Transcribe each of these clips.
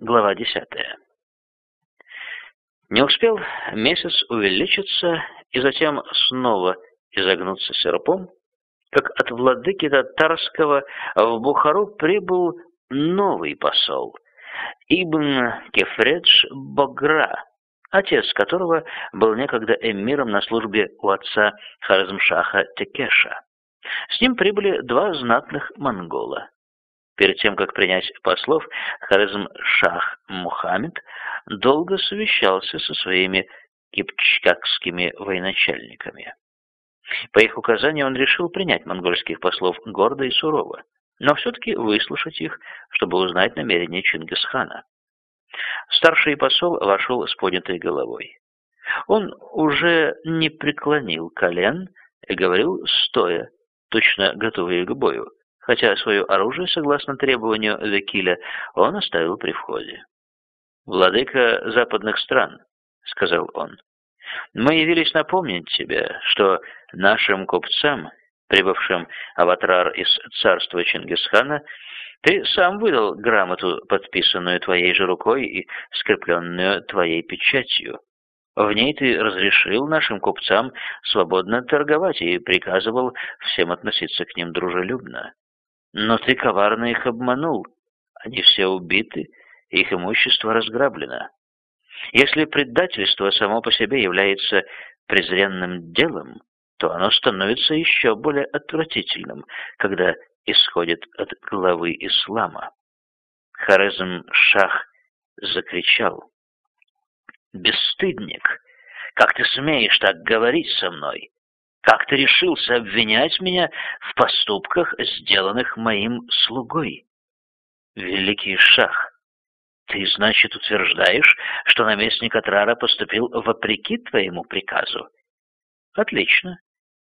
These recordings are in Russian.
Глава десятая. Не успел месяц увеличиться и затем снова изогнуться серпом, как от владыки татарского в Бухару прибыл новый посол, Ибн Кефредж Багра, отец которого был некогда эмиром на службе у отца Харизмшаха Текеша. С ним прибыли два знатных монгола. Перед тем, как принять послов, Харизм-Шах Мухаммед долго совещался со своими кипчакскими военачальниками. По их указанию он решил принять монгольских послов гордо и сурово, но все-таки выслушать их, чтобы узнать намерения Чингисхана. Старший посол вошел с поднятой головой. Он уже не преклонил колен и говорил стоя, точно готовый к бою, хотя свое оружие, согласно требованию Векиля, он оставил при входе. «Владыка западных стран», — сказал он, — «мы явились напомнить тебе, что нашим купцам, прибывшим в Атрар из царства Чингисхана, ты сам выдал грамоту, подписанную твоей же рукой и скрепленную твоей печатью. В ней ты разрешил нашим купцам свободно торговать и приказывал всем относиться к ним дружелюбно. Но ты коварно их обманул. Они все убиты, их имущество разграблено. Если предательство само по себе является презренным делом, то оно становится еще более отвратительным, когда исходит от главы ислама. Хорезм-Шах закричал. «Бесстыдник! Как ты смеешь так говорить со мной? Как ты решился обвинять меня в поступках, сделанных моим слугой? Великий Шах, ты, значит, утверждаешь, что наместник Атрара поступил вопреки твоему приказу? Отлично.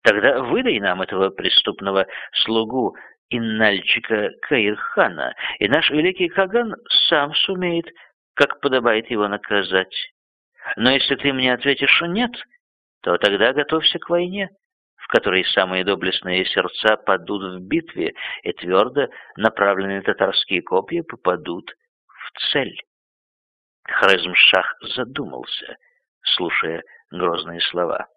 Тогда выдай нам этого преступного слугу Иннальчика Каирхана, и наш великий Каган сам сумеет, как подобает его наказать. Но если ты мне ответишь «нет», то тогда готовься к войне, в которой самые доблестные сердца падут в битве, и твердо направленные татарские копья попадут в цель. Хорезм-Шах задумался, слушая грозные слова.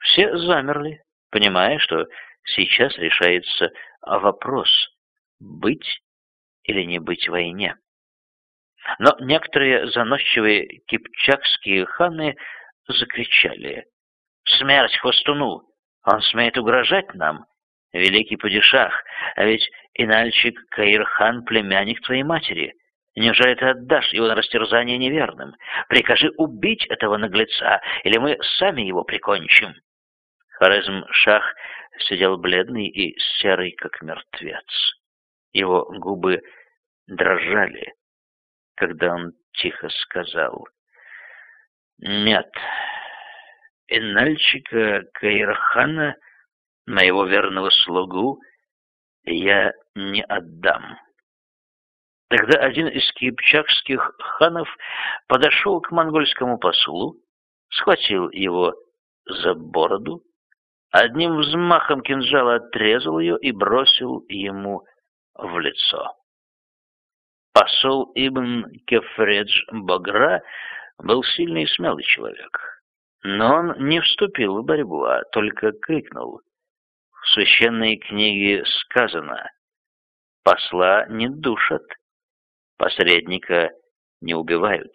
Все замерли, понимая, что сейчас решается вопрос, быть или не быть войне. Но некоторые заносчивые кипчакские ханы закричали «Смерть хвостуну! Он смеет угрожать нам! Великий падишах, а ведь Инальчик Каирхан племянник твоей матери!» Неужели ты отдашь его на растерзание неверным? Прикажи убить этого наглеца, или мы сами его прикончим. Хорезм-Шах сидел бледный и серый, как мертвец. Его губы дрожали, когда он тихо сказал «Нет, Инальчика Каирхана, моего верного слугу, я не отдам». Тогда один из кипчакских ханов подошел к монгольскому послу, схватил его за бороду одним взмахом кинжала отрезал ее и бросил ему в лицо. Посол Ибн Кефредж Багра был сильный и смелый человек, но он не вступил в борьбу, а только крикнул. В священной книге сказано «Посла не душат, посредника не убивают».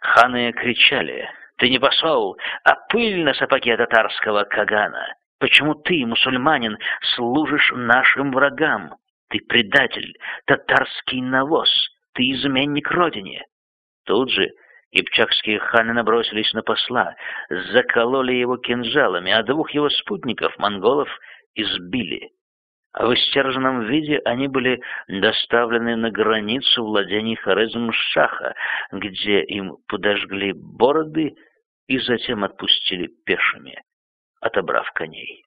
Ханы кричали ты не посол, а пыль на сапоге татарского Кагана. Почему ты, мусульманин, служишь нашим врагам? Ты предатель, татарский навоз, ты изменник родине. Тут же кипчакские ханы набросились на посла, закололи его кинжалами, а двух его спутников, монголов, избили. В истерженном виде они были доставлены на границу владений Хорезм-Шаха, где им подожгли бороды и затем отпустили пешими, отобрав коней.